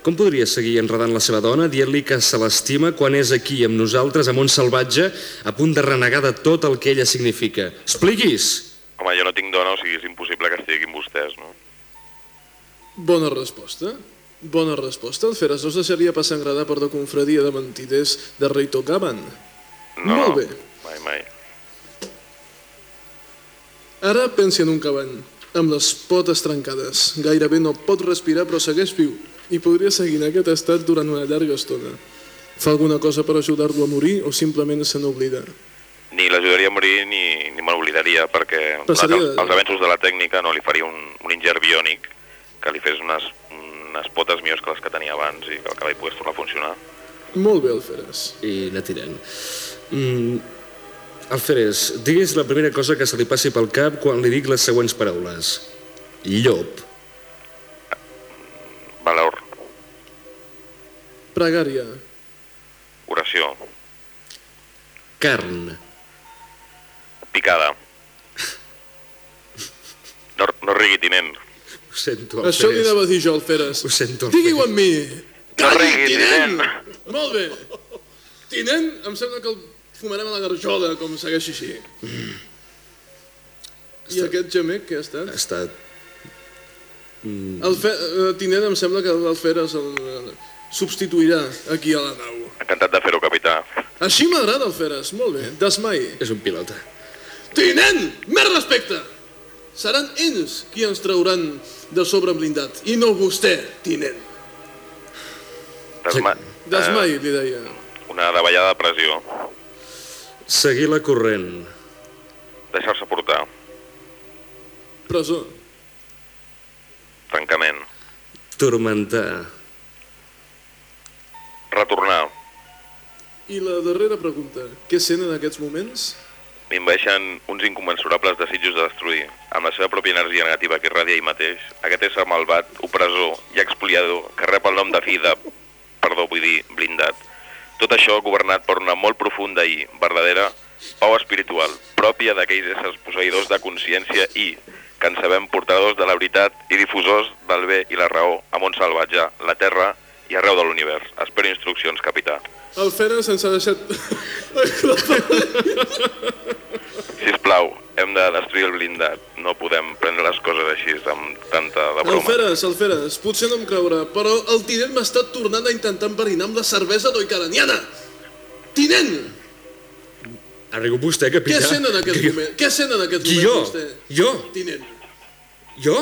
Com podria seguir enredant la seva dona dient-li que se l'estima quan és aquí amb nosaltres, amb un salvatge, a punt de renegar de tot el que ella significa? Expliquis! Home, jo no tinc dona, o sigui, és impossible que estigui amb vostès, no? Bona resposta. Bona resposta. El Feres no es deixaria passar engradar per la confradia de mentiders de Rei Tocaban. No, Molt bé. mai, mai. Ara pensi en un cavall, amb les potes trencades. Gairebé no pot respirar però segueix viu i podria seguir en aquest estat durant una llarga estona. Fa alguna cosa per ajudar-lo a morir o simplement se n'oblida? Ni l'ajudaria a morir ni, ni me n'oblidaria perquè Passaria els, els avenços de la tècnica no li faria un, un ingert biònic que li fes unes, unes potes millors que les que tenia abans i que el cavall pogués tornar a funcionar. Molt bé, el Feres. I anar tirant. Mm, Alferes, digues la primera cosa que se li passi pel cap quan li dic les següents paraules. Llop. Valor, Pregària. oració, Carn. picada. No, no rigui, tinent. Ho sento, Això li Alferes. anava a dir jo, el Feres. Ho sento, Digui-ho amb mi. No rigui, tinent. Molt bé. Tinent, em sembla que el fumarem a la garjola, com segueixi així. I aquest gemec, què ha estat? Ha estat... El fe... eh, Tinent, em sembla que el Feres el eh, substituirà aquí a la nau. Encantat de fer-ho, capità. Així m'agrada el Feres, molt bé. Desmai. És un pilota. Tinent, més respecte! Seran ells qui ens trauran de sobre blindat, i no vostè, tinent. Desma... Desmai, li deia. Una davallada de pressió. Seguir la corrent. Deixar-se portar. Presó. Tancament. Tormentar. Retornar. I la darrera pregunta. Què sent en aquests moments? m'inveixen uns incomensurables desitjos de destruir. Amb la seva pròpia energia negativa que irradia ell mateix, aquest ésser malvat, opressor i expoliador, que rep el nom de fi de... perdó, vull dir, blindat. Tot això governat per una molt profunda i verdadera pau espiritual, pròpia d'aquells éssers posseïdors de consciència i, que en sabem portadors de la veritat i difusors del bé i la raó a món salvatge, la terra i arreu de l'univers. Espero instruccions, capità. El Feres ens ha deixat... Si plau, hem de destruir el blindat. No podem prendre les coses així amb tanta de broma. Feres, el Feres, potser no em creurà, però el tinent m'ha estat tornant a intentar enverinar amb la cervesa d'Oicaraniana. Tinent! Ha rigut vostè, Què capità? sent en aquest Que- moment? Què sent en aquest Qui, moment jo? vostè? Jo? Tinent. Jo?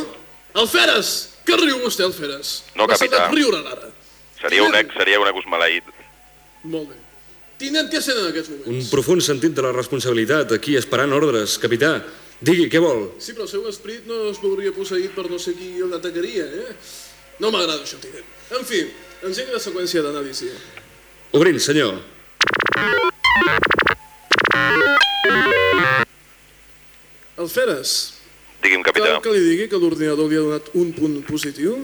El Feres! Què riu vostè, el Feres? No, M'ha capità. sentat riure ara. Seria un ex, seria un acus maleït. Molt bé. Tinent, què sent en aquests moments? Un profund sentit de la responsabilitat, aquí esperant ordres. Capità, digui, què vol? Sí, però el seu esperit no es veuria posseït per no sé qui l'atacaria, eh? No m'agrada això, tinent. En fi, engegui la seqüència d'anàlisi. Obrint, senyor. El Feres, Digui'm, capità. cal que li digui que l'ordinador li ha donat un punt positiu?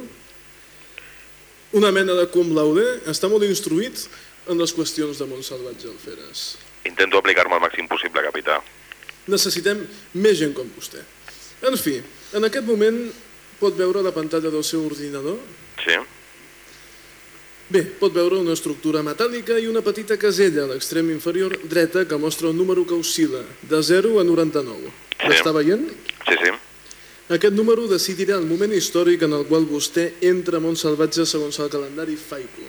Una mena de cum laude? Està molt instruït en les qüestions de món salvatge, el Feres. Intento aplicar-me el màxim possible, capità. Necessitem més gent com vostè. En fi, en aquest moment pot veure la pantalla del seu ordinador? Sí? Bé, pot veure una estructura metàl·lica i una petita casella a l'extrem inferior dreta que mostra un número que oscil·la de 0 a 99. Sí. L'està veient? Sí, sí. Aquest número decidirà el moment històric en el qual vostè entra a Mont Salvatge segons el calendari Faico.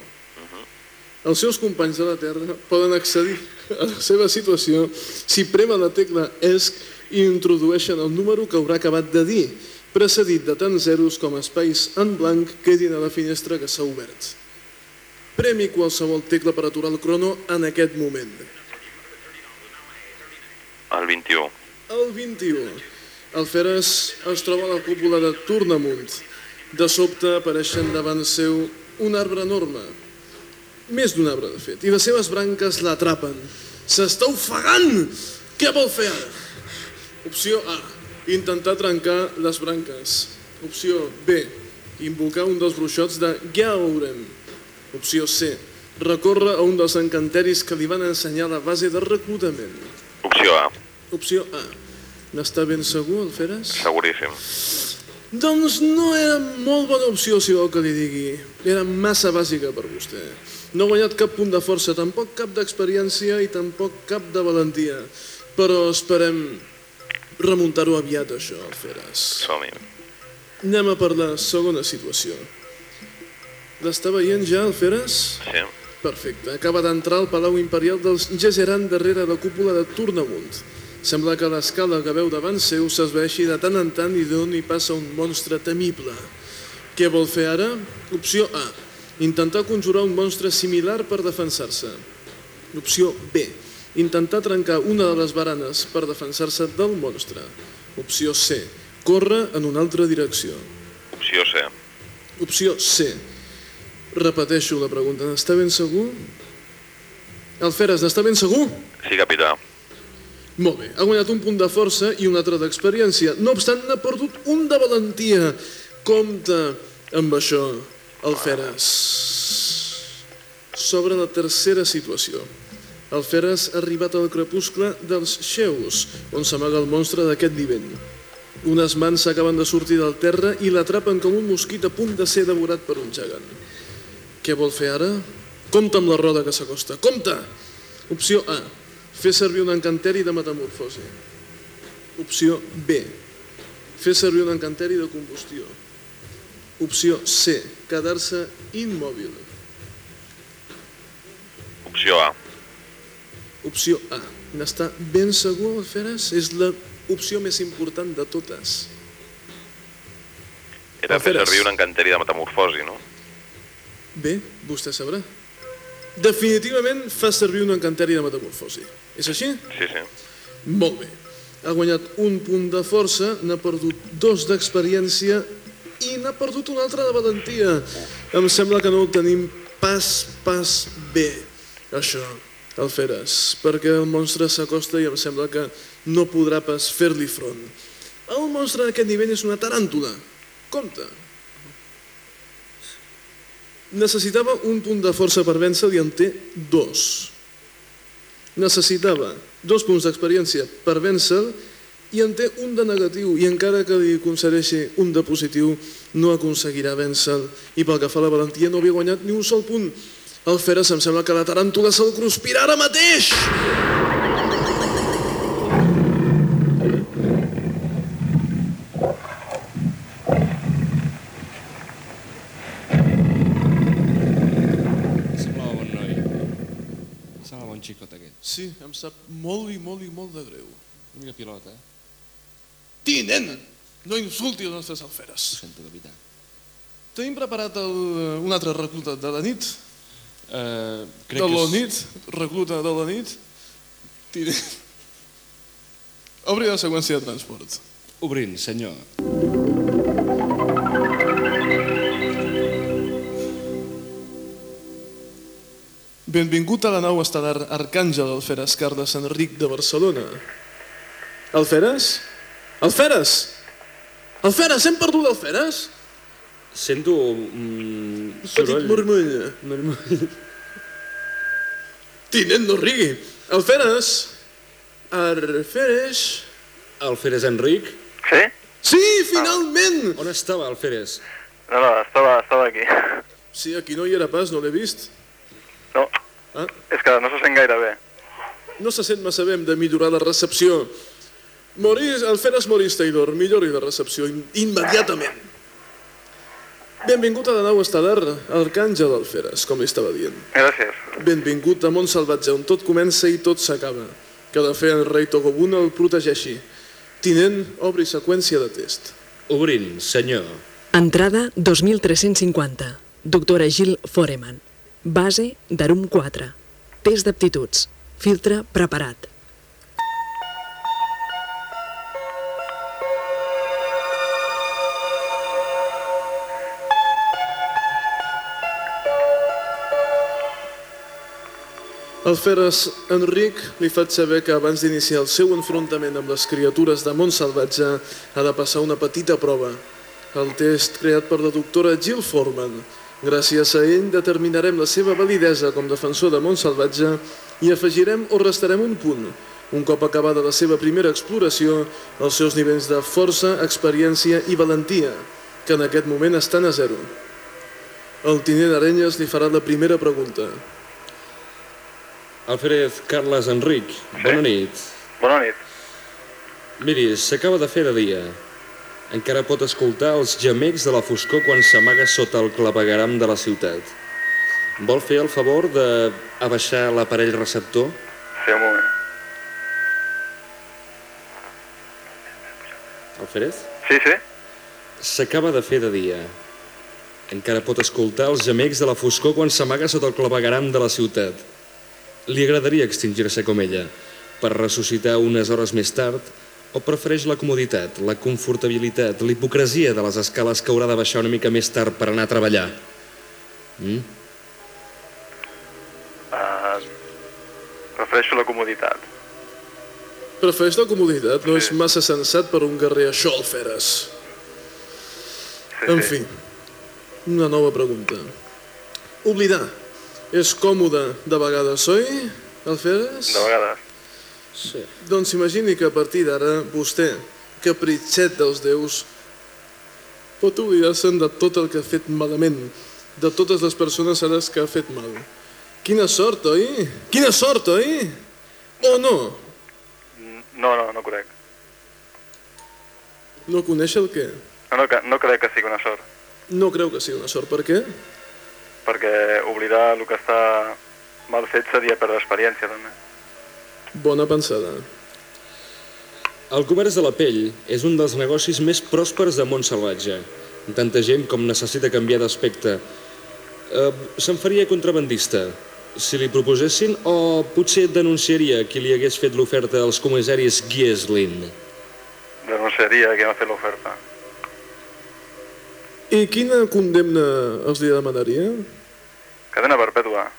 Els seus companys de la Terra poden accedir a la seva situació si premen la tecla ESC i introdueixen el número que haurà acabat de dir, precedit de tant zeros com espais en blanc quedin a la finestra que s'ha obert. Premi qualsevol tecla per aturar el crono en aquest moment. El 21. El 21. El Feres es troba a la cúpula de Tornamunt. De sobte apareixen davant seu un arbre enorme. Més d'un arbre, de fet. I les seves branques l'atrapen. S'està ofegant! Què vol fer ara? Opció A. Intentar trencar les branques. Opció B. Invocar un dels bruixots de Gyaurem. Opció C. Recórrer a un dels encanteris que li van ensenyar a la base de reclutament. Opció A. Opció A. N'està ben segur, el Feres? Seguríssim. Doncs no era molt bona opció, si vol que li digui. Era massa bàsica per vostè. No ha guanyat cap punt de força, tampoc cap d'experiència i tampoc cap de valentia. Però esperem remuntar-ho aviat, això, el Feres. Som-hi. Anem a per la segona situació. L'està veient ja, el Feres? Sí. Perfecte. Acaba d'entrar al Palau Imperial dels Gesseran darrere la cúpula de Tornamunt. Sembla que l'escala que veu davant seu s'esveixi de tant en tant i d'on hi passa un monstre temible. Què vol fer ara? Opció A. Intentar conjurar un monstre similar per defensar-se. Opció B. Intentar trencar una de les baranes per defensar-se del monstre. Opció C. Córrer en una altra direcció. Opció C. Opció C. Repeteixo la pregunta. N'està ben segur? Alferes, n'està ben segur? Sí, capità. Molt bé. Ha guanyat un punt de força i un altre d'experiència. No obstant, n'ha perdut un de valentia. Compte amb això, Alferes. S'obre la tercera situació. Alferes ha arribat al crepuscle dels Xeus, on s'amaga el monstre d'aquest nivell. Unes mans s'acaben de sortir del terra i l'atrapen com un mosquit a punt de ser devorat per un gegant. Què vol fer ara? Compte amb la roda que s'acosta. Compte! Opció A. Fer servir un encanteri de metamorfosi. Opció B. Fer servir un encanteri de combustió. Opció C. Quedar-se immòbil. Opció A. Opció A. N'està ben segur, Alferes? És la opció més important de totes. Era fer servir un encanteri de metamorfosi, no? Bé, vostè sabrà. Definitivament fa servir un encanteri de metamorfosi. És així? Sí, sí. Molt bé. Ha guanyat un punt de força, n'ha perdut dos d'experiència i n'ha perdut un altre de valentia. Em sembla que no ho tenim pas, pas bé, això, el Feres, perquè el monstre s'acosta i em sembla que no podrà pas fer-li front. El monstre d'aquest nivell és una taràntula. Compte. Necessitava un punt de força per vèncer i en té dos. Necessitava dos punts d'experiència per vèncer i en té un de negatiu i encara que li concedeixi un de positiu no aconseguirà vèncer i pel que fa a la valentia no havia guanyat ni un sol punt. El Feres em sembla que la taràntula se'l cruspirà ara mateix! Xicot aquest. Sí, em sap molt i molt i molt de greu. Una mica pilot, eh? Tinent! No insulti els nostres Ho alferes. sento, capità. Tenim preparat el, un altre recluta de la nit, Uh, crec de que la és... nit, recluta de la nit. Tinent. Obri la seqüència de transport. Obrint, senyor. Benvingut a la nau estel·lar Arcàngel Alferes Carles Enric de Barcelona. Alferes? Alferes? Alferes, hem perdut Alferes? Sento un Petit soroll. murmull. Murmull. Tinent, no rigui. Alferes? Alferes? Alferes Enric? Sí? Sí, finalment! On estava Alferes? No, no, estava, estava aquí. Sí, aquí no hi era pas, no l'he vist. No, Ah, és que no se sent gaire bé. no se sent massa bé, hem de millorar la recepció. Maurice, Alferes Maurice Taylor, millori la recepció im- immediatament. Benvingut a la nau estel·lar Arcàngel Alferes, com li estava dient. Gràcies. Benvingut a Montsalvatge, on tot comença i tot s'acaba. Que de fer en rei Togobuna el protegeixi. Tinent, obri seqüència de test. Obrint, senyor. Entrada 2350. Doctora Gil Foreman. Base d'Arum 4. Test d'aptituds. Filtre preparat. El Feres Enric li faig saber que abans d'iniciar el seu enfrontament amb les criatures de Montsalvatge ha de passar una petita prova. El test creat per la doctora Jill Foreman. Gràcies a ell determinarem la seva validesa com defensor de Montsalvatge i afegirem o restarem un punt. Un cop acabada la seva primera exploració, els seus nivells de força, experiència i valentia, que en aquest moment estan a zero. El tinent Arenyes li farà la primera pregunta. Alferez Carles Enric, bona nit. Bona nit. Miri, s'acaba de fer de dia. Encara pot escoltar els gemecs de la foscor quan s'amaga sota el clavegaram de la ciutat. Vol fer el favor de abaixar l'aparell receptor? Sí, un moment. Alferez? Sí, sí? S'acaba de fer de dia. Encara pot escoltar els gemecs de la foscor quan s'amaga sota el clavegaram de la ciutat. Li agradaria extingir-se com ella, per ressuscitar unes hores més tard, o prefereix la comoditat, la confortabilitat, l'hipocresia de les escales que haurà de baixar una mica més tard per anar a treballar? Mm? Uh, prefereixo la comoditat. Prefereix la comoditat, no és massa sensat per un guerrer això, Alferes. Sí, En sí. fi, una nova pregunta. Oblidar. És còmode de vegades, oi, Alferes? De vegades. Sí. Doncs imagini que a partir d'ara vostè, capritxet dels déus, pot oblidar-se'n de tot el que ha fet malament, de totes les persones a les que ha fet mal. Quina sort, oi? Quina sort, oi? O no? No, no, no crec. No coneix el què? No, no, no crec que sigui una sort. No creu que sigui una sort. Per què? Perquè oblidar el que està mal fet seria perdre experiència, també. Bona pensada. El comerç de la pell és un dels negocis més pròspers de Montsalvatge. Tanta gent com necessita canviar d'aspecte. Eh, Se'n faria contrabandista, si li proposessin, o potser denunciaria qui li hagués fet l'oferta als comissaris Gieslin. Denunciaria qui m'ha fet l'oferta. I quina condemna els li demanaria? Cadena perpètua.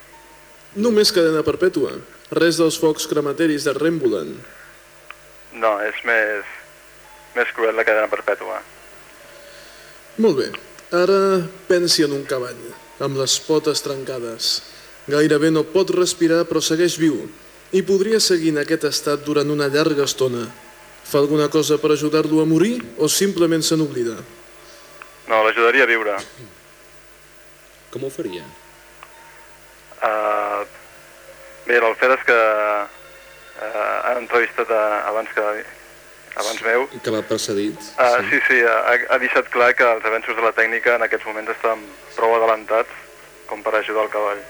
Només cadena perpètua. Res dels focs cremateris de Rembulan. No, és més, més cruel la cadena perpètua. Molt bé. Ara pensi en un cavall, amb les potes trencades. Gairebé no pot respirar, però segueix viu. I podria seguir en aquest estat durant una llarga estona. Fa alguna cosa per ajudar-lo a morir o simplement se n'oblida? No, l'ajudaria a viure. Com ho faria? Uh, bé, l'Alferes que uh, ha entrevistat a, abans que abans meu, Que l'ha precedit? uh, sí, sí, ha, ha deixat clar que els avenços de la tècnica en aquests moments estan prou adelantats com per ajudar el cavall.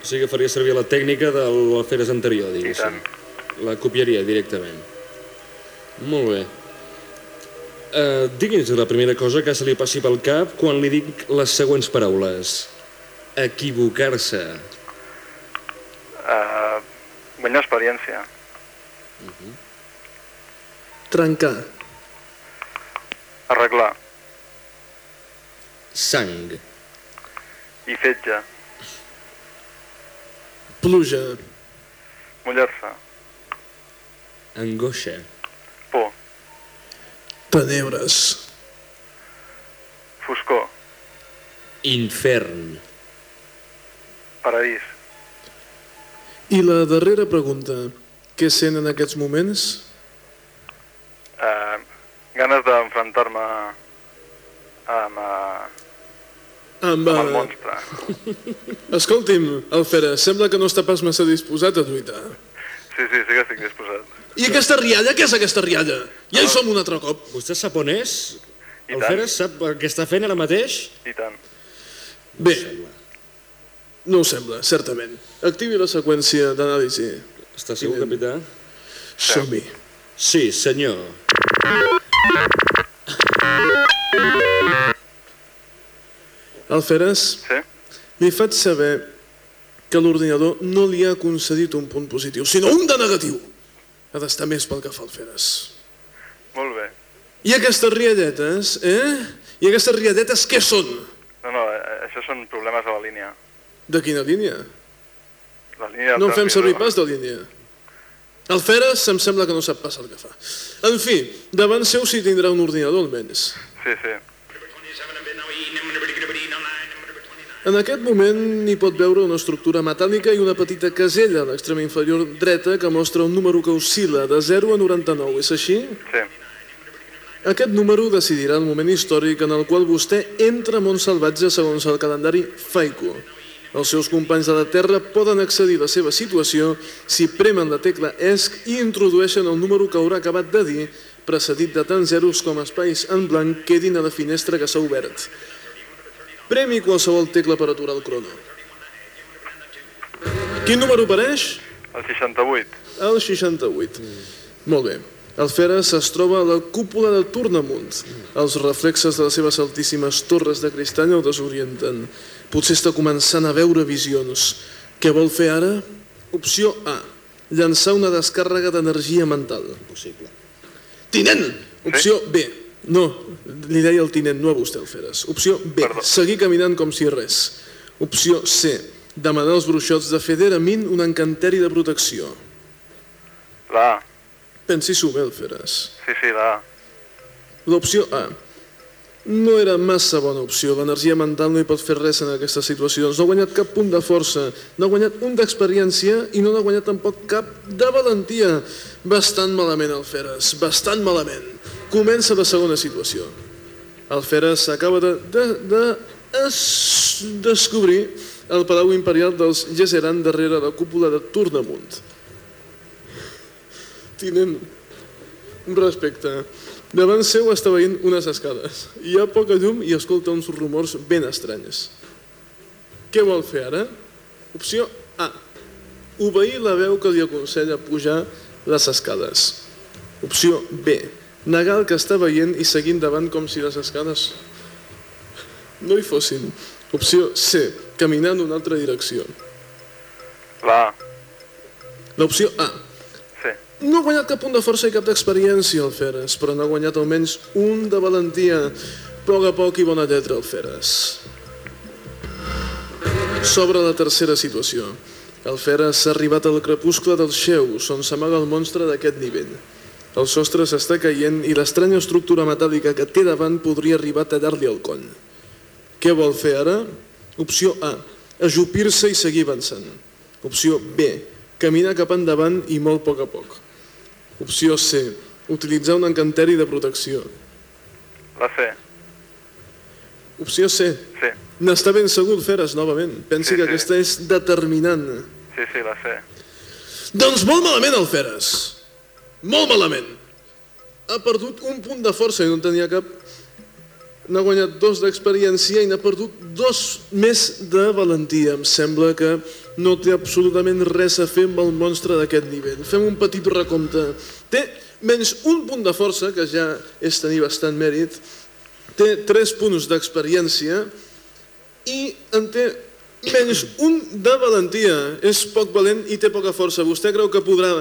O sigui que faria servir la tècnica de l'Alferes anterior, I diguéssim. tant. La copiaria directament. Molt bé. Uh, digui'ns la primera cosa que se li passi pel cap quan li dic les següents paraules. Equivocar-se. Uh, guanyar experiència. Trencar, Arreglar. Sang. I fetge. pluja, Mullar-se. Angoixa. Tenebres, Foscor. Infern. Paradís. I la darrera pregunta, què sent en aquests moments? Uh, ganes d'enfrontar-me amb, uh, Amb, amb el eh, monstre. Escolti'm, Alfera, sembla que no està pas massa disposat a lluitar. Sí, sí, sí que estic disposat. I aquesta rialla, què és aquesta rialla? Ja hi som un altre cop. Vostè sap on és? I El tant. Feres sap el que està fent ara mateix? I tant. Bé, no ho sembla, certament. Activi la seqüència d'anàlisi. Està segur, capità? Som-hi. Sí, senyor. Alferes, Sí? li faig saber que l'ordinador no li ha concedit un punt positiu, sinó un de negatiu. Ha d'estar més pel que fa al Feres. Molt bé. I aquestes rialletes, eh? I aquestes rialletes què són? No, no, eh, això són problemes a la línia. De quina línia? La línia No en fem servir pas de línia. El Feres em sembla que no sap pas el que fa. En fi, davant seu s'hi tindrà un ordinador almenys. Sí, sí. En aquest moment n'hi pot veure una estructura metàl·lica i una petita casella a l'extrem inferior dreta que mostra un número que oscil·la de 0 a 99. És així? Sí. Aquest número decidirà el moment històric en el qual vostè entra a Montsalvatge segons el calendari FAICO. Els seus companys de la Terra poden accedir a la seva situació si premen la tecla ESC i introdueixen el número que haurà acabat de dir, precedit de tant zeros com espais en blanc quedin a la finestra que s'ha obert. Premi qualsevol tecla per aturar el crono. Quin número apareix? El 68. El 68. Molt bé. El Feres es troba a la cúpula de Tornamunt. Els reflexes de les seves altíssimes torres de cristall el desorienten. Potser està començant a veure visions. Què vol fer ara? Opció A. Llançar una descàrrega d'energia mental. Possible. Tinent! Opció B. No, li deia el tinent, no a vostè, el Feres. Opció B. Perdó. Seguir caminant com si res. Opció C. Demanar als bruixots de Federamin un encanteri de protecció. La A. Pensi-s'ho bé, el Feres. Sí, sí, la. L'opció A. No era massa bona opció. L'energia mental no hi pot fer res en aquestes situacions. No ha guanyat cap punt de força, no ha guanyat un d'experiència i no n'ha guanyat tampoc cap de valentia. Bastant malament, el Feres, bastant malament. Comença la segona situació. El Feres acaba de, de, de es, descobrir el Palau Imperial dels Gesseran darrere la cúpula de Tornamunt. Un respecte. Davant seu està veient unes escales. Hi ha poca llum i escolta uns rumors ben estranys. Què vol fer ara? Opció A. Obeir la veu que li aconsella pujar les escales. Opció B. Negar el que està veient i seguint davant com si les escales no hi fossin. Opció C. Caminar en una altra direcció. La A. L'opció A. Sí. No ha guanyat cap punt de força i cap d'experiència el Feres, però n'ha guanyat almenys un de valentia. Poc a poc i bona lletra el Feres. S'obre la tercera situació. El Feres s'ha arribat al crepuscle dels xeus, on s'amaga el monstre d'aquest nivell. El sostre s'està caient i l'estranya estructura metàl·lica que té davant podria arribar a tallar-li el coll. Què vol fer ara? Opció A. Ajupir-se i seguir avançant. Opció B. Caminar cap endavant i molt a poc a poc. Opció C. Utilitzar un encanteri de protecció. La C. Opció C. Sí. N'està ben segur, Feres, novament. Pensi Sí, que sí. aquesta és determinant. Sí, sí, la C. Doncs molt malament, el Feres. Molt malament. Ha perdut un punt de força i no en tenia cap. N'ha guanyat dos d'experiència i n'ha perdut dos més de valentia. Em sembla que no té absolutament res a fer amb el monstre d'aquest nivell. Fem un petit recompte. Té menys un punt de força, que ja és tenir bastant mèrit, té tres punts d'experiència i en té menys un de valentia. És poc valent i té poca força. Vostè creu que podrà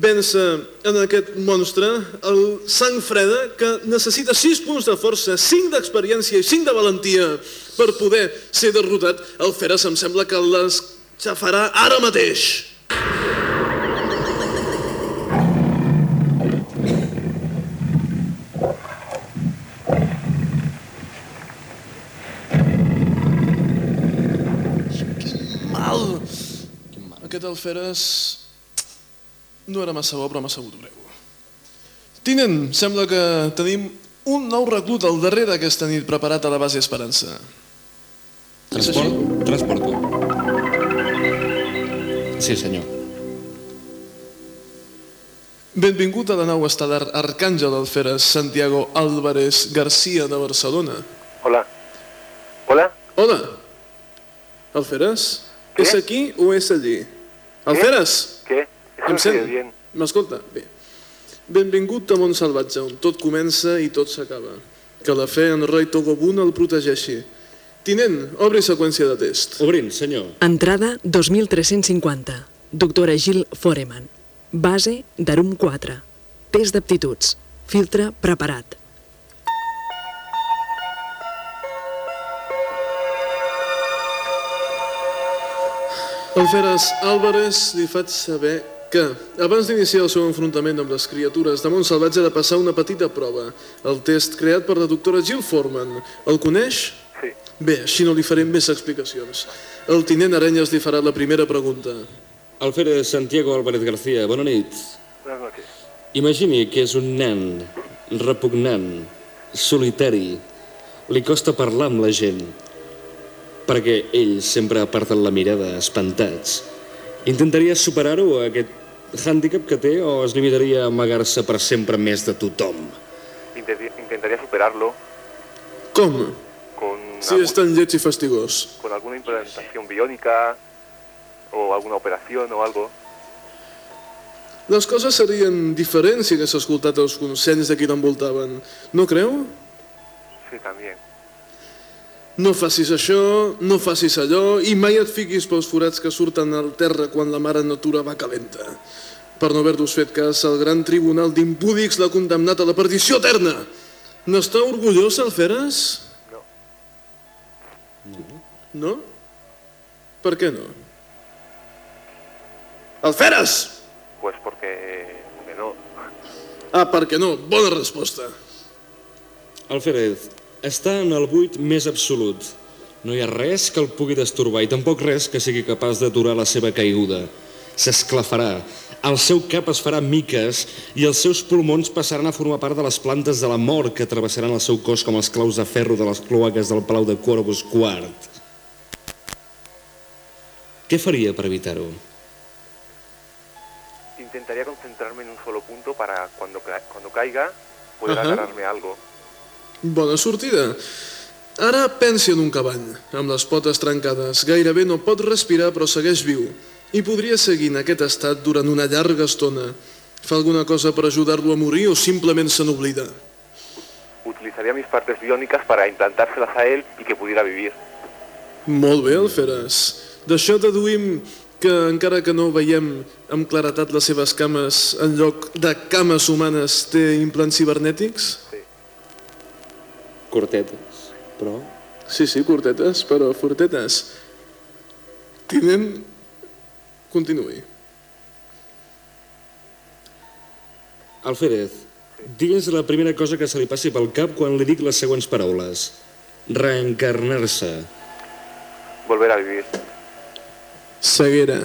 vèncer en aquest monstre el sang freda que necessita 6 punts de força, 5 d'experiència i 5 de valentia per poder ser derrotat. El Feres em sembla que les xafarà ara mateix. Mal! Aquest Alferes no era massa bo, però m'ha sabut greu. Tinent, sembla que tenim un nou reclut al darrere aquesta nit preparat a la base Esperança. Transport? Transporto. Sí, senyor. Benvingut a la nau estel·lar Arcàngel Alferes Santiago Álvarez García de Barcelona. Hola. Hola. Hola. Alferes? És aquí o és allí? Alferes? Què? Em sent? bien. M'escolta? Bé. Benvingut a Montsalvatge, on tot comença i tot s'acaba. Que la fe en Roy Togobun el protegeixi. Tinent, obri seqüència de test. Obrint, senyor. Entrada 2350. Doctora Gil Foreman. Base d'Arum 4. Test d'aptituds. Filtre preparat. Alferes Álvarez li faig saber que, abans d'iniciar el seu enfrontament amb les criatures de Montsalvatge, ha de passar una petita prova. El test creat per la doctora Jill Foreman. El coneix? Sí. Bé, així no li faré més explicacions. El tinent Arenyes li farà la primera pregunta. Alférez Santiago Álvarez García, bona nit. Buenas noches. Imagini que és un nen repugnant, solitari. Li costa parlar amb la gent, perquè ell sempre aparten la mirada, espantats. Intentaria superar-ho, aquest hàndicap que té, o es limitaria a amagar-se per sempre més de tothom? Intentaría superarlo Com? con, Si algún- és tan lleig i fastigós. con alguna implantación biónica o alguna operación o algo. Les coses serien diferents si hagués escoltat els consells de qui l'envoltaven. No creu? Sí, también. No facis això, no facis allò i mai et fiquis pels forats que surten al terra quan la mare natura va calenta. Per no haver-vos fet cas, el gran tribunal d'impúdics l'ha condemnat a la perdició eterna. N'està orgullós, Alferes? No. No? Per què no? Alferes! Pues porque, porque no. Ah, perquè no. Bona resposta. Alférez, està en el buit més absolut. No hi ha res que el pugui destorbar i tampoc res que sigui capaç d'aturar la seva caiguda. S'esclafarà, el seu cap es farà miques i els seus pulmons passaran a formar part de les plantes de la mort que travessaran el seu cos com els claus de ferro de les cloaques del Palau de Corvus Quart. Què faria per evitar-ho? Intentaría concentrarme en un solo punto para cuando, ca- cuando caiga poder Ajá. agarrarme a algo. Bona sortida. Ara pensi en un cavall, amb les potes trencades. Gairebé no pot respirar, però segueix viu. I podria seguir en aquest estat durant una llarga estona. Fa alguna cosa per ajudar-lo a morir o simplement se n'oblida? Utilizaría mis partes biónicas para implantárselas a él y que pudiera vivir. Molt bé, Alferes. D'això deduïm que, encara que no veiem amb claretat les seves cames, en lloc de cames humanes té implants cibernètics? Cortetes, però... Sí, sí, curtetes, però fortetes. Tinent, continuï. Alférez, digues la primera cosa que se li passi pel cap quan li dic les següents paraules. Reencarnar-se. Volver a vivir. Ceguera.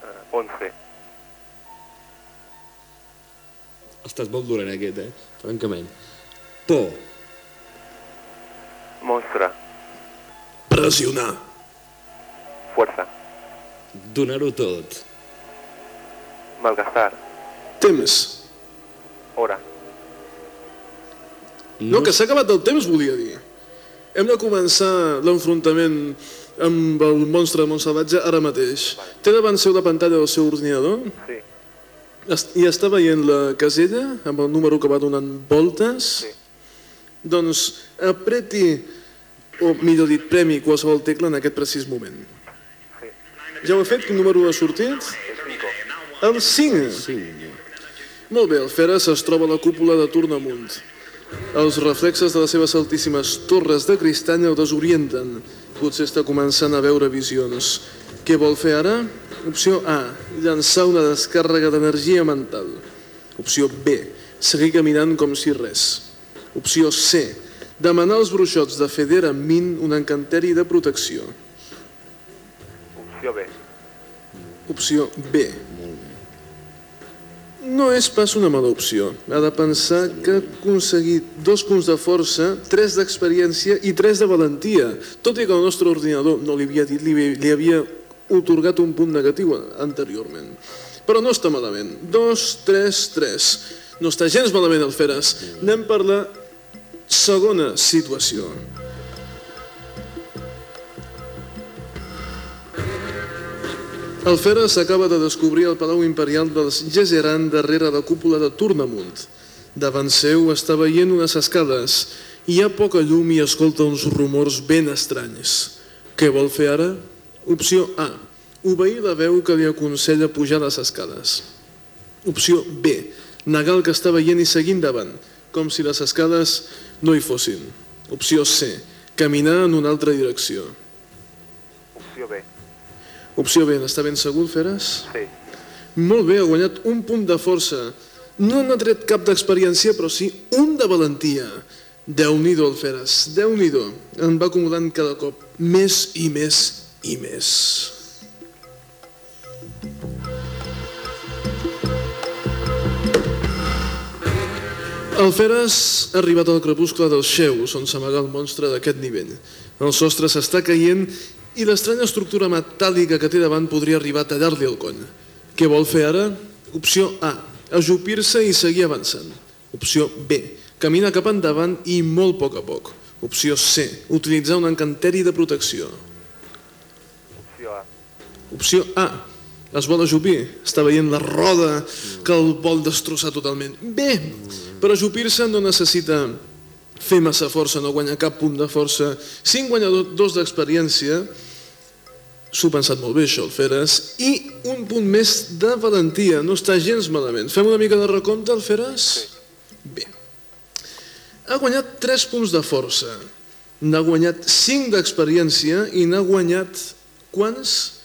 Uh, 11. Ha estat molt dolent aquest, eh? Francament. Por. Monstre. Pressionar. Fuerza. Donar-ho tot. Malgastar. Temps. Hora. No, que s'ha acabat el temps, volia dir. Hem de començar l'enfrontament amb el monstre de Montsalvatge ara mateix. Té davant seu la pantalla del seu ordinador Sí. I està veient la casella amb el número que va donant voltes. Sí. Doncs apreti, o millor dit, premi qualsevol tecla en aquest precís moment. Ja ho he fet? Quin número ha sortit? El 5. El 5. Sí. Molt bé, el Feres es troba a la cúpula de Tornamunt. Els reflexes de les seves altíssimes torres de cristall el desorienten. Potser està començant a veure visions. Què vol fer ara? Opció A, llançar una descàrrega d'energia mental. Opció B, seguir caminant com si res. Opció C, demanar als bruixots de Federa Min un encanteri de protecció. Opció B. Opció B. No és pas una mala opció. Ha de pensar que ha aconseguit dos punts de força, tres d'experiència i tres de valentia. Tot i que el nostre ordinador no li havia dit, li, li havia otorgat un punt negatiu anteriorment. Però no està malament. Dos, tres, tres. No està gens malament el Feres. Anem per la segona situació. El Feres acaba de descobrir el Palau Imperial dels Gesseran darrere la cúpula de Tornamunt. Davant seu està veient unes escales. Hi ha poca llum i escolta uns rumors ben estranys. Què vol fer ara? Opció A. Obeir la veu que li aconsella pujar les escales. Opció B. Negar el que està veient i seguir endavant, com si les escales no hi fossin. Opció C. Caminar en una altra direcció. Opció B. N'està ben segur, Feres? Sí. Molt bé, ha guanyat un punt de força. No n'ha tret cap d'experiència, però sí un de valentia. Déu-n'hi-do, el Feres, Déu-n'hi-do. En va acumulant cada cop més i més i més. El Feres ha arribat al crepuscle dels Xeus, on s'amaga el monstre d'aquest nivell. El sostre s'està caient i l'estranya estructura metàl·lica que té davant podria arribar a tallar-li el coll. Què vol fer ara? Opció A. Ajupir-se i seguir avançant. Opció B. Caminar cap endavant i molt a poc a poc. Opció C. Utilitzar un encanteri de protecció. Opció A. Opció A. Es vol ajupir. Està veient la roda que el vol destrossar totalment. Bé, per ajupir-se no necessita fer massa força, no guanyar cap punt de força. Cinc guanyadors d'experiència, s'ho ha pensat molt bé això, el Feres, i un punt més de valentia, no està gens malament. Fem una mica de recompte, el Feres? Bé. Ha guanyat 3 punts de força, n'ha guanyat 5 d'experiència i n'ha guanyat quants?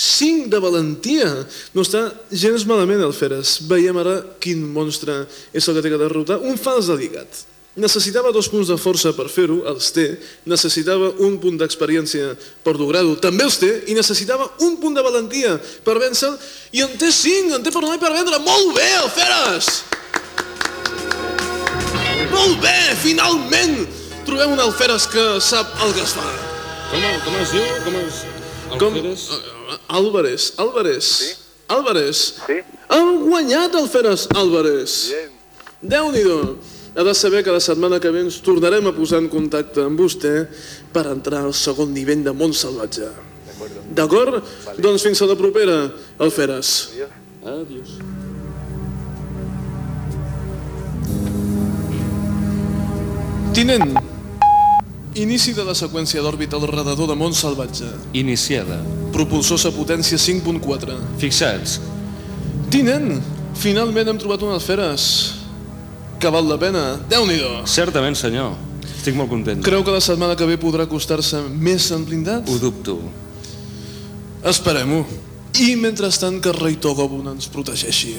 5 de valentia. No està gens malament el Feres. Veiem ara quin monstre és el que té que derrotar. Un fals delicat. Necessitava dos punts de força per fer-ho, els té. Necessitava un punt d'experiència per lograr-ho, també els té. I necessitava un punt de valentia per vèncer I en té 5, en té per donar i per vendre. Molt bé, el Feres! Molt bé, finalment! Trobem un Alferes que sap el que es fa. Com, com es diu? Com es... Com? Alferes? Uh, Álvarez, Álvarez. Sí? Álvarez. Sí? Ha guanyat el Feres Álvarez. Bien. Déu-n'hi-do. Ha de saber que la setmana que ve ens tornarem a posar en contacte amb vostè per entrar al segon nivell de món salvatge. D'acord? Doncs fins a la propera, Alferes. Adiós. Tinent, inici de la seqüència d'òrbita al redador de món salvatge. Iniciada. Propulsors a potència 5.4. Fixats. Tinent, finalment hem trobat un alferes. Que val la pena. Déu-n'hi-do. Certament, senyor. Estic molt content. Creu que la setmana que ve podrà acostar-se més en blindat? Ho dubto. Esperem-ho. I mentrestant que el rei Togobun ens protegeixi.